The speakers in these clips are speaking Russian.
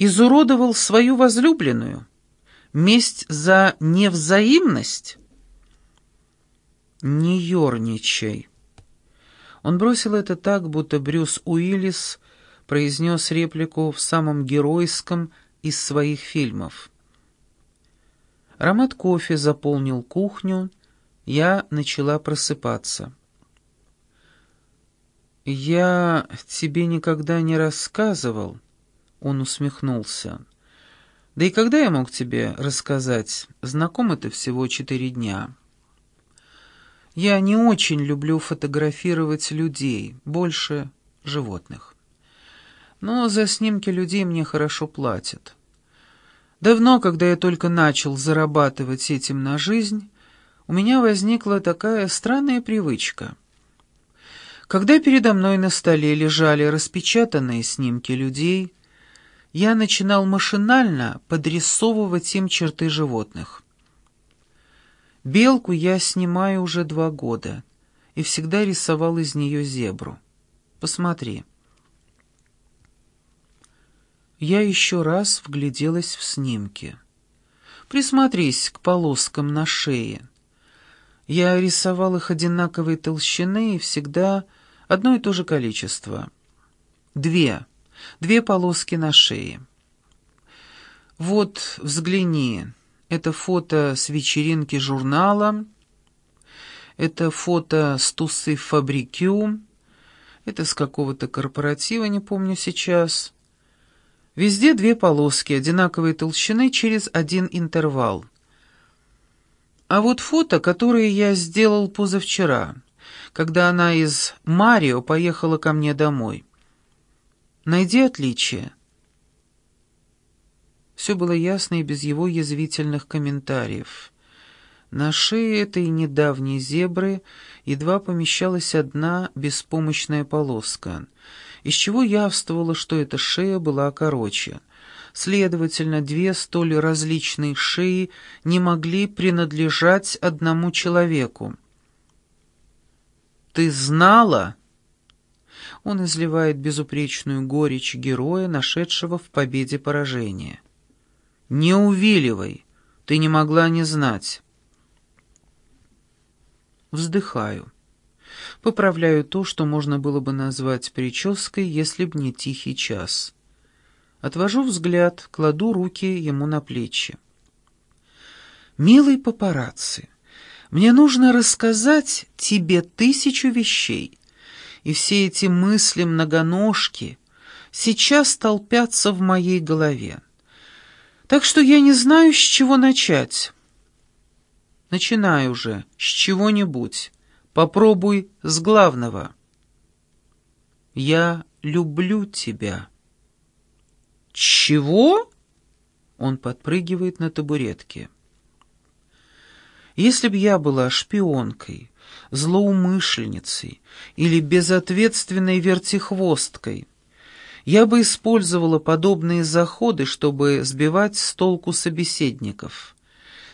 изуродовал свою возлюбленную? Месть за невзаимность? Не ерничай. Он бросил это так, будто Брюс Уиллис произнес реплику в самом геройском из своих фильмов. Аромат кофе заполнил кухню, я начала просыпаться. «Я тебе никогда не рассказывал», — он усмехнулся. «Да и когда я мог тебе рассказать? Знакомы-то всего четыре дня». Я не очень люблю фотографировать людей, больше животных. Но за снимки людей мне хорошо платят. Давно, когда я только начал зарабатывать этим на жизнь, у меня возникла такая странная привычка. Когда передо мной на столе лежали распечатанные снимки людей, я начинал машинально подрисовывать им черты животных. Белку я снимаю уже два года и всегда рисовал из нее зебру. Посмотри. Я еще раз вгляделась в снимки. Присмотрись к полоскам на шее. Я рисовал их одинаковой толщины и всегда одно и то же количество. Две. Две полоски на шее. Вот, взгляни. Это фото с вечеринки журнала. Это фото с тусы фабрикю. Это с какого-то корпоратива, не помню сейчас. Везде две полоски одинаковой толщины через один интервал. А вот фото, которое я сделал позавчера, когда она из Марио поехала ко мне домой. Найди отличие. Все было ясно и без его язвительных комментариев. На шее этой недавней зебры едва помещалась одна беспомощная полоска, из чего явствовало, что эта шея была короче. Следовательно, две столь различные шеи не могли принадлежать одному человеку. «Ты знала?» Он изливает безупречную горечь героя, нашедшего в победе поражение. «Не увиливай, ты не могла не знать». Вздыхаю. Поправляю то, что можно было бы назвать прической, если б не тихий час. Отвожу взгляд, кладу руки ему на плечи. «Милый папарацци, мне нужно рассказать тебе тысячу вещей, и все эти мысли-многоножки сейчас толпятся в моей голове. Так что я не знаю, с чего начать. Начинай уже, с чего-нибудь. Попробуй с главного. Я люблю тебя. Чего? Он подпрыгивает на табуретке. Если б я была шпионкой, злоумышленницей или безответственной вертихвосткой, я бы использовала подобные заходы, чтобы сбивать с толку собеседников.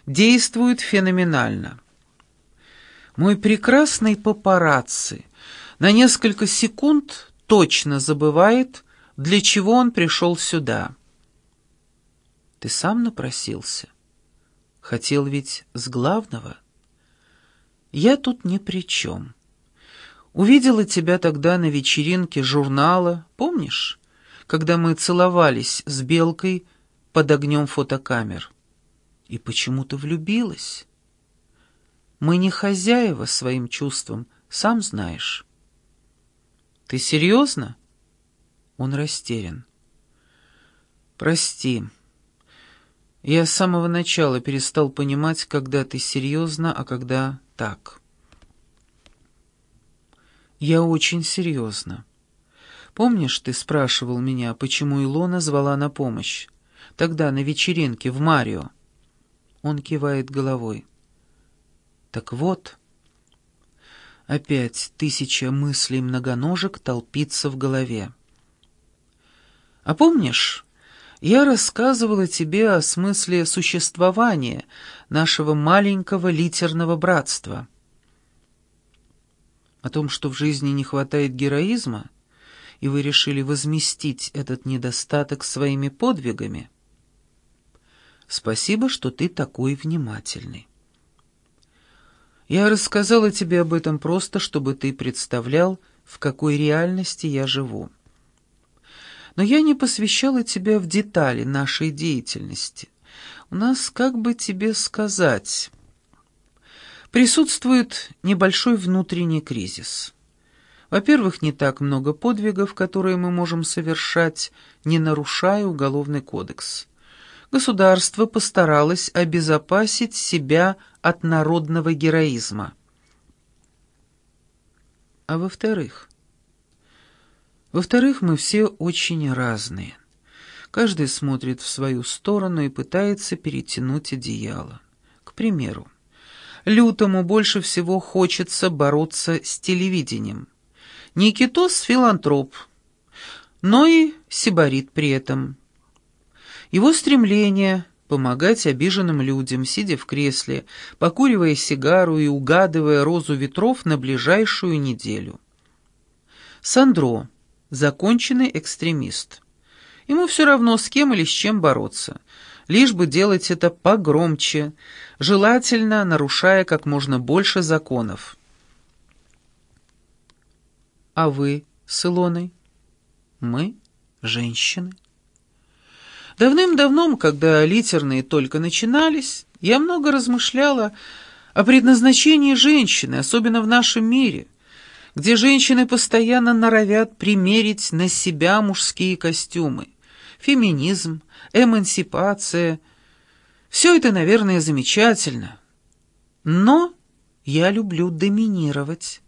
Действует феноменально. Мой прекрасный папарацци на несколько секунд точно забывает, для чего он пришел сюда. Ты сам напросился? Хотел ведь с главного? Я тут ни при чем. Увидела тебя тогда на вечеринке журнала, помнишь, когда мы целовались с Белкой под огнем фотокамер? И почему-то влюбилась. Мы не хозяева своим чувствам, сам знаешь. Ты серьезно? Он растерян. Прости. Я с самого начала перестал понимать, когда ты серьезно, а когда так. «Я очень серьезно. Помнишь, ты спрашивал меня, почему Илона звала на помощь? Тогда на вечеринке в Марио». Он кивает головой. «Так вот...» Опять тысяча мыслей многоножек толпится в голове. «А помнишь, я рассказывала тебе о смысле существования нашего маленького литерного братства?» о том, что в жизни не хватает героизма, и вы решили возместить этот недостаток своими подвигами? Спасибо, что ты такой внимательный. Я рассказала тебе об этом просто, чтобы ты представлял, в какой реальности я живу. Но я не посвящала тебя в детали нашей деятельности. У нас, как бы тебе сказать, присутствует небольшой внутренний кризис. Во-первых, не так много подвигов, которые мы можем совершать, не нарушая уголовный кодекс. Государство постаралось обезопасить себя от народного героизма. А во-вторых, во-вторых, мы все очень разные. Каждый смотрит в свою сторону и пытается перетянуть одеяло. К примеру, Лютому больше всего хочется бороться с телевидением. Никитос — филантроп, но и сибарит при этом. Его стремление помогать обиженным людям, сидя в кресле, покуривая сигару и угадывая розу ветров на ближайшую неделю. Сандро — законченный экстремист. Ему все равно, с кем или с чем бороться, лишь бы делать это погромче, желательно нарушая как можно больше законов. А вы с Илоной? Мы, женщины. Давным-давно, когда литерные только начинались, я много размышляла о предназначении женщины, особенно в нашем мире, где женщины постоянно норовят примерить на себя мужские костюмы. Феминизм, эмансипация — все это, наверное, замечательно. Но я люблю доминировать.